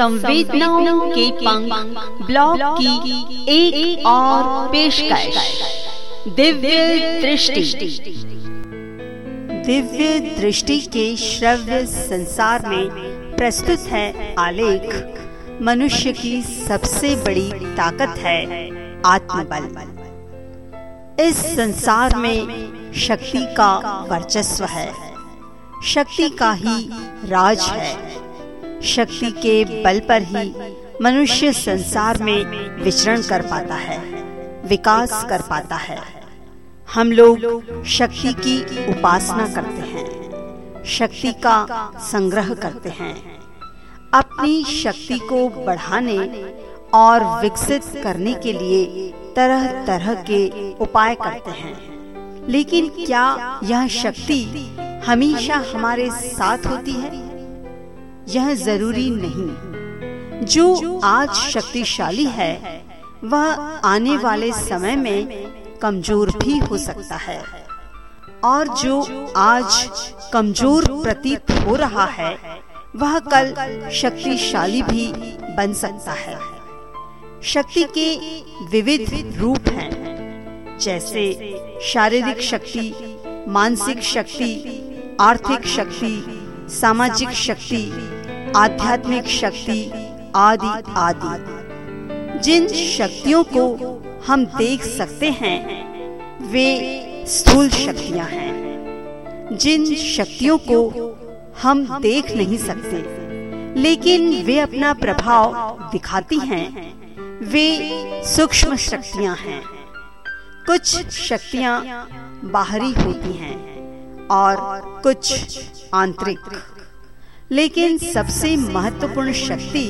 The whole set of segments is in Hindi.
संवेदनाओं के पंख ब्लॉग की एक, और पेशकश। दिव्य दृष्टि। दिव्य दृष्टि के श्रव्य संसार में प्रस्तुत है आलेख। मनुष्य की सबसे बड़ी ताकत है आत्मबल। इस संसार में शक्ति का वर्चस्व है। शक्ति का ही राज है। शक्ति के बल पर ही मनुष्य संसार में विचरण कर पाता है, विकास कर पाता है। हम लोग शक्ति की उपासना करते हैं, शक्ति का संग्रह करते हैं। अपनी शक्ति को बढ़ाने और विकसित करने के लिए तरह तरह के उपाय करते हैं। लेकिन क्या यह शक्ति हमेशा हमारे साथ होती है? यह ज़रूरी नहीं। जो आज शक्तिशाली है वह आने वाले समय में कमज़ोर भी हो सकता है। और जो आज कमज़ोर प्रतीत हो रहा है वह कल शक्तिशाली भी बन सकता है। शक्ति के विविध रूप हैं जैसे शारीरिक शक्ति मानसिक शक्ति आर्थिक शक्ति सामाजिक शक्ति। आध्यात्मिक शक्ति, आदि आदि। जिन शक्तियों को हम देख सकते हैं, वे स्थूल शक्तियाँ हैं। जिन शक्तियों को हम देख नहीं सकते, लेकिन वे अपना प्रभाव दिखाती हैं, वे सूक्ष्म शक्तियाँ हैं। कुछ शक्तियाँ बाहरी होती हैं और कुछ आंतरिक। लेकिन सबसे महत्वपूर्ण शक्ति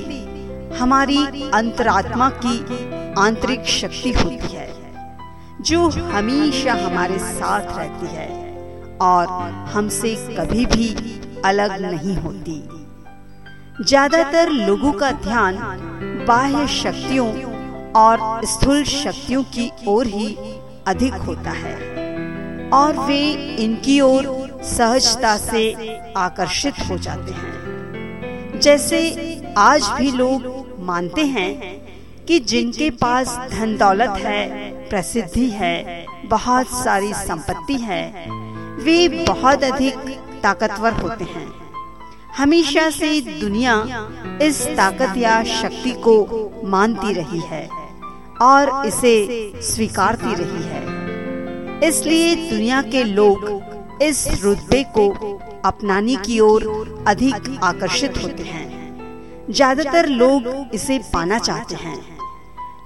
हमारी अंतरात्मा की आंतरिक शक्ति होती है, जो हमेशा हमारे साथ रहती है और हमसे कभी भी अलग नहीं होती। ज़्यादातर लोगों का ध्यान बाह्य शक्तियों और स्थूल शक्तियों की ओर ही अधिक होता है और वे इनकी ओर सहजता से आकर्षित हो जाते हैं। जैसे आज भी लोग मानते हैं कि जिनके पास धन दौलत है, प्रसिद्धि है, बहुत सारी संपत्ति है, वे बहुत अधिक ताकतवर होते हैं। हमेशा से दुनिया इस ताकत या शक्ति को मानती रही है और इसे स्वीकारती रही है। इसलिए दुनिया के लोग इस रुतबे को अपनाने की ओर अधिक आकर्षित होते हैं। ज़्यादातर लोग इसे पाना चाहते हैं।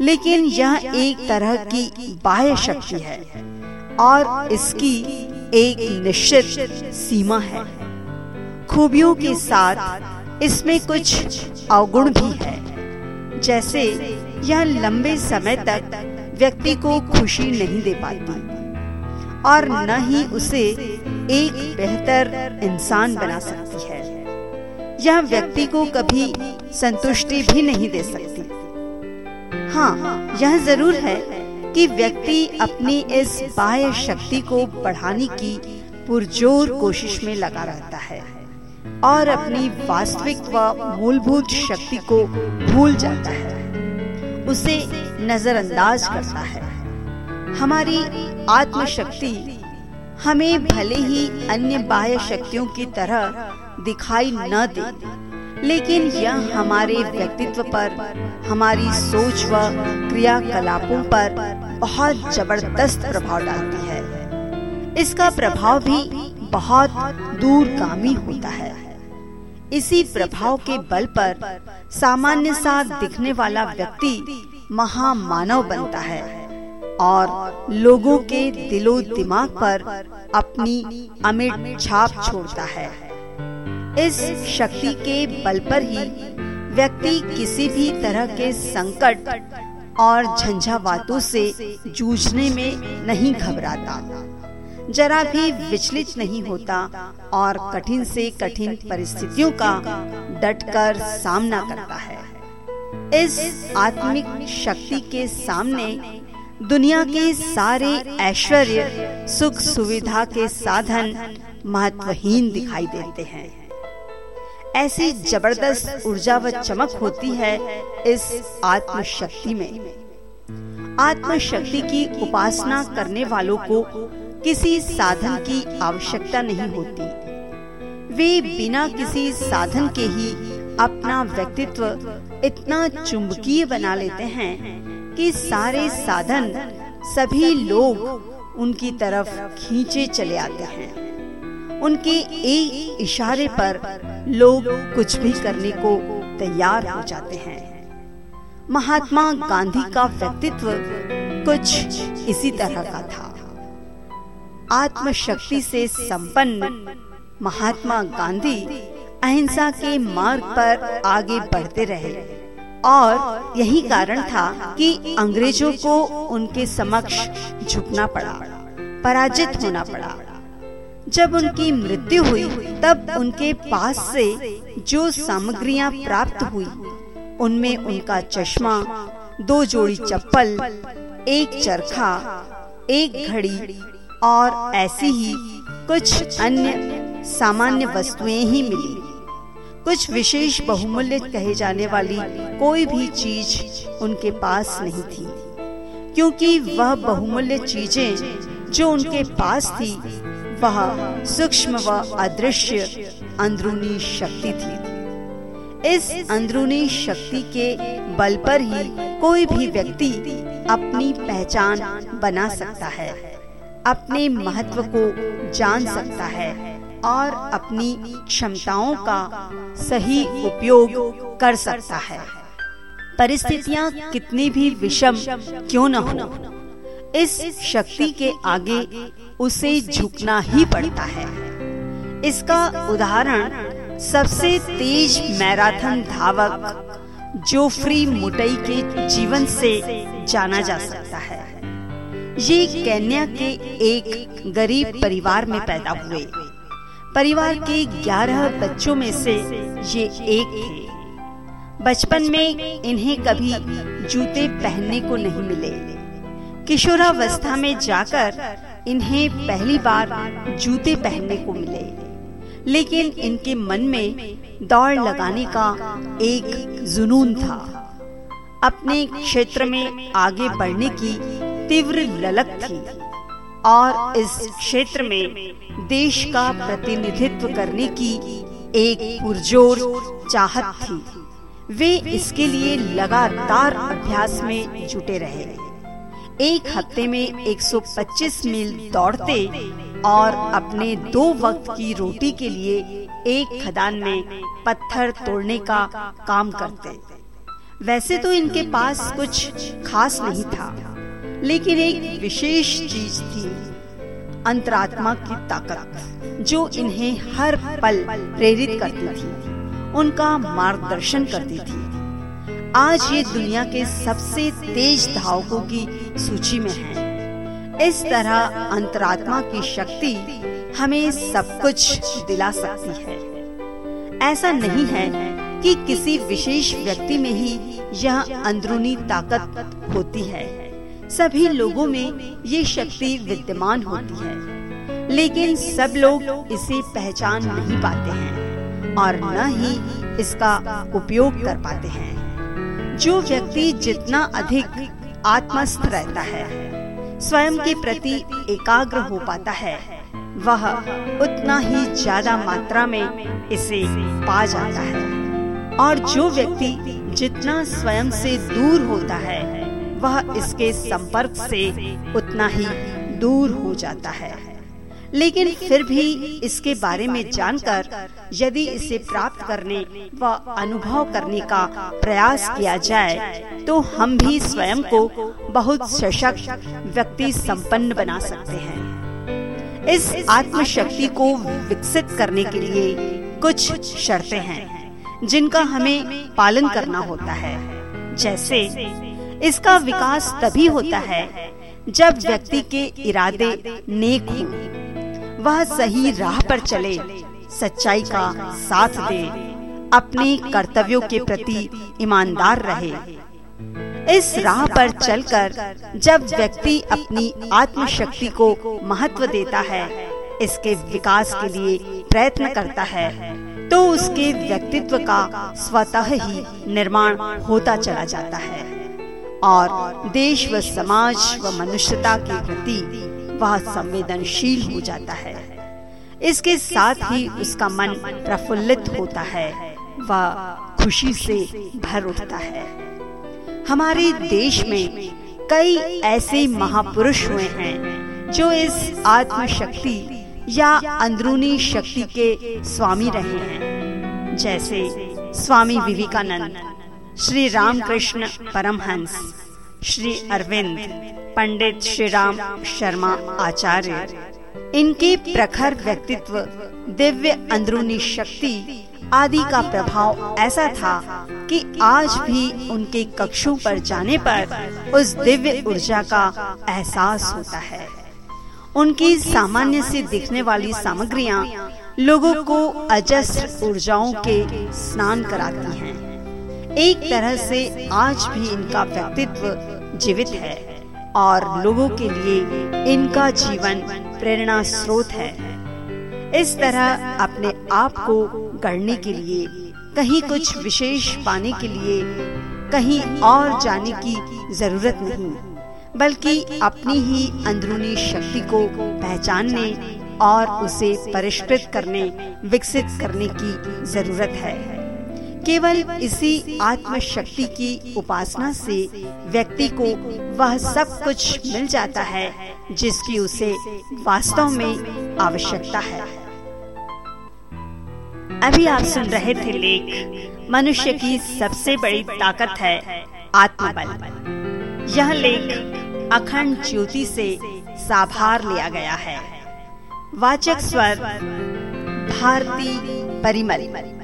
लेकिन यह एक तरह की बाह्य शक्ति है और इसकी एक निश्चित सीमा है। खूबियों के साथ इसमें कुछ अवगुण भी है। जैसे यह लंबे समय तक व्यक्ति को खुशी नहीं दे पाती और न ही उसे एक बेहतर इंसान बना सकती है। यह व्यक्ति को कभी संतुष्टि भी नहीं दे सकती। हाँ यह ज़रूर है कि व्यक्ति अपनी इस बाह्य शक्ति को बढ़ाने की पुरजोर कोशिश में लगा रहता है और अपनी वास्तविक व मूलभूत शक्ति को भूल जाता है। उसे नजरअंदाज करता है। हमारी आत्मशक्ति हमें भले ही अन्य बाह्य शक्तियों की तरह दिखाई न दे, लेकिन यह हमारे व्यक्तित्व पर, हमारी सोच व क्रियाकलापों पर बहुत ज़बरदस्त प्रभाव डालती है। इसका प्रभाव भी बहुत दूरगामी होता है। इसी प्रभाव के बल पर सामान्य सा दिखने वाला व्यक्ति महामानव बनता है। और लोगों के दिलो दिमाग पर अपनी अमिट छाप छोड़ता है। इस शक्ति के बल पर ही व्यक्ति किसी भी तरह के संकट और झंझावातों से जूझने में नहीं घबराता। जरा भी विचलित नहीं होता और कठिन से कठिन परिस्थितियों का डटकर सामना करता है। इस आत्मिक शक्ति के सामने दुनिया के सारे ऐश्वर्य, सुख सुविधा के साधन महत्वहीन दिखाई देते हैं। ऐसी ज़बरदस्त ऊर्जा व चमक होती है इस आत्म शक्ति में। आत्म शक्ति की उपासना करने वालों को किसी साधन की आवश्यकता नहीं होती। वे बिना किसी साधन के ही अपना व्यक्तित्व इतना चुंबकीय बना लेते हैं कि सारे साधन, सभी लोग उनकी तरफ़ खींचे चले आते हैं। उनके एक इशारे पर लोग कुछ भी करने को तैयार हो जाते हैं। महात्मा गांधी का व्यक्तित्व कुछ इसी तरह का था। आत्मशक्ति से संपन्न महात्मा गांधी अहिंसा के मार्ग पर आगे बढ़ते रहे। और यही कारण था कि अंग्रेज़ों को उनके समक्ष झुकना पड़ा, पराजित होना पड़ा। जब उनकी मृत्यु हुई, तब उनके पास से जो सामग्रियाँ प्राप्त हुई, उनमें उनका चश्मा, दो जोड़ी चप्पल, एक चरखा, एक घड़ी और ऐसी ही कुछ अन्य सामान्य वस्तुएँ ही मिली। कुछ विशेष बहुमूल्य कहे जाने वाली कोई भी चीज़ उनके पास नहीं थी, क्योंकि वह बहुमूल्य चीज़ें जो उनके पास थी, वह सूक्ष्म व अदृश्य अंदरूनी शक्ति थी। इस अंदरूनी शक्ति के बल पर ही कोई भी व्यक्ति अपनी पहचान बना सकता है, अपने महत्व को जान सकता है। और अपनी क्षमताओं का सही उपयोग कर सकता है। परिस्थितियाँ कितनी भी विषम क्यों न हो, इस शक्ति के आगे उसे झुकना ही पड़ता है। इसका उदाहरण सबसे तेज मैराथन धावक जोफ्री मुटई के जीवन से जाना जा सकता है। ये केन्या के एक गरीब परिवार में पैदा हुए। परिवार के ग्यारह बच्चों में से ये एक थे। बचपन में इन्हें कभी जूते पहनने को नहीं मिले। किशोरावस्था में जाकर इन्हें पहली बार जूते पहनने को मिले। लेकिन इनके मन में दौड़ लगाने का एक जुनून था। अपने क्षेत्र में आगे बढ़ने की तीव्र ललक थी। और इस क्षेत्र में देश का प्रतिनिधित्व करने की एक पुरजोर चाहत थी। वे इसके लिए लगातार अभ्यास में जुटे रहे। एक हफ़्ते में 125 मील दौड़ते और अपने दो वक्त की रोटी के लिए एक खदान में पत्थर तोड़ने का काम करते। वैसे तो इनके पास कुछ खास नहीं था। लेकिन एक विशेष चीज़ थी, अंतरात्मा की ताकत, जो इन्हें हर पल प्रेरित करती थी, उनका मार्गदर्शन करती थी। आज ये दुनिया के सबसे तेज धावकों की सूची में है। इस तरह अंतरात्मा की शक्ति हमें सब कुछ दिला सकती है। ऐसा नहीं है कि किसी विशेष व्यक्ति में ही यह अंदरूनी ताकत होती है। सभी लोगों में ये शक्ति विद्यमान होती है। लेकिन सब लोग इसे पहचान नहीं पाते हैं और न ही इसका उपयोग कर पाते हैं। जो व्यक्ति जितना अधिक आत्मस्थ रहता है, स्वयं के प्रति एकाग्र हो पाता है, वह उतना ही ज़्यादा मात्रा में इसे पा जाता है। और जो व्यक्ति जितना स्वयं से दूर होता है वह इसके संपर्क से उतना ही दूर हो जाता है। लेकिन फिर भी इसके बारे में जानकर, यदि इसे प्राप्त करने व अनुभव करने का प्रयास किया जाए तो हम भी स्वयं को बहुत सशक्त व्यक्ति संपन्न बना सकते हैं। इस आत्मशक्ति को विकसित करने के लिए कुछ शर्तें हैं, जिनका हमें पालन करना होता है। जैसे इसका विकास तभी होता है जब व्यक्ति के इरादे नेक हो। वह सही राह पर चले, सच्चाई का साथ दे, अपने कर्तव्यों के प्रति ईमानदार रहे। इस राह पर चलकर जब व्यक्ति अपनी आत्मशक्ति को महत्व देता है, इसके विकास के लिए प्रयत्न करता है तो उसके व्यक्तित्व का स्वतः ही निर्माण होता चला जाता है। और देश व समाज व मनुष्यता के प्रति वह संवेदनशील हो जाता है। इसके साथ ही उसका मन प्रफुल्लित होता है, वह खुशी से भर उठता है। हमारे देश में कई ऐसे महापुरुष हुए हैं जो इस आत्मशक्ति या अंदरूनी शक्ति के स्वामी रहे हैं, जैसे स्वामी विवेकानंद। श्री रामकृष्ण परमहंस, श्री अरविंद, पंडित श्री राम शर्मा आचार्य इनके प्रखर व्यक्तित्व, दिव्य अंदरूनी शक्ति आदि का प्रभाव ऐसा था कि आज भी उनके कक्षों पर जाने पर उस दिव्य ऊर्जा का एहसास होता है उनकी सामान्य से दिखने वाली सामग्रियाँ लोगों को अजस्र ऊर्जाओं के स्नान कराती हैं। एक तरह से आज भी इनका व्यक्तित्व जीवित है और लोगों के लिए इनका जीवन प्रेरणा स्रोत है। इस तरह अपने आप को गढ़ने के लिए, कहीं कुछ विशेष पाने के लिए, कहीं और जाने की ज़रूरत नहीं, बल्कि अपनी ही अंदरूनी शक्ति को पहचानने और उसे परिष्कृत करने, विकसित करने की ज़रूरत है। केवल इसी आत्मशक्ति की उपासना से व्यक्ति को वह सब कुछ मिल जाता है, जिसकी उसे वास्तव में आवश्यकता है। अभी आप सुन रहे थे लेख, मनुष्य की सबसे बड़ी ताकत है आत्मबल। यह लेख अखंड ज्योति से साभार लिया गया है। वाचक स्वर, भारती परिमल।